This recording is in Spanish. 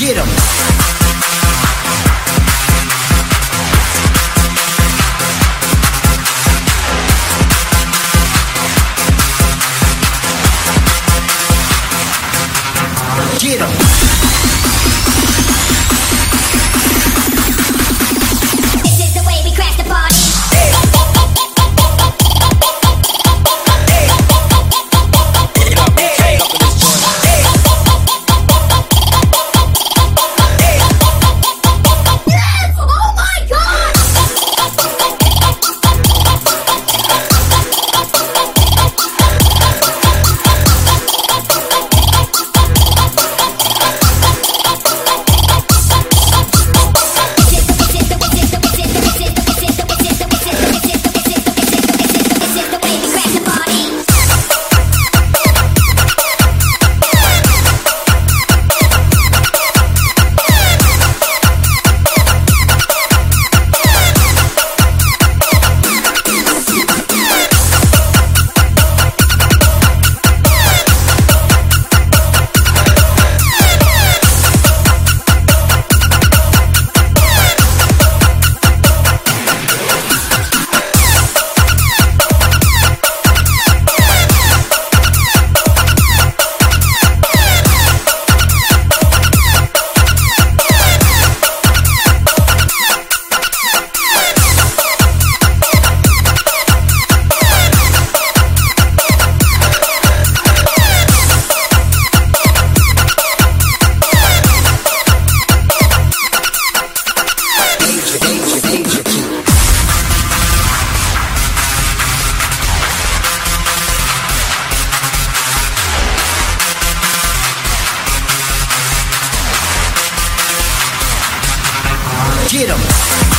¡Get em! get them.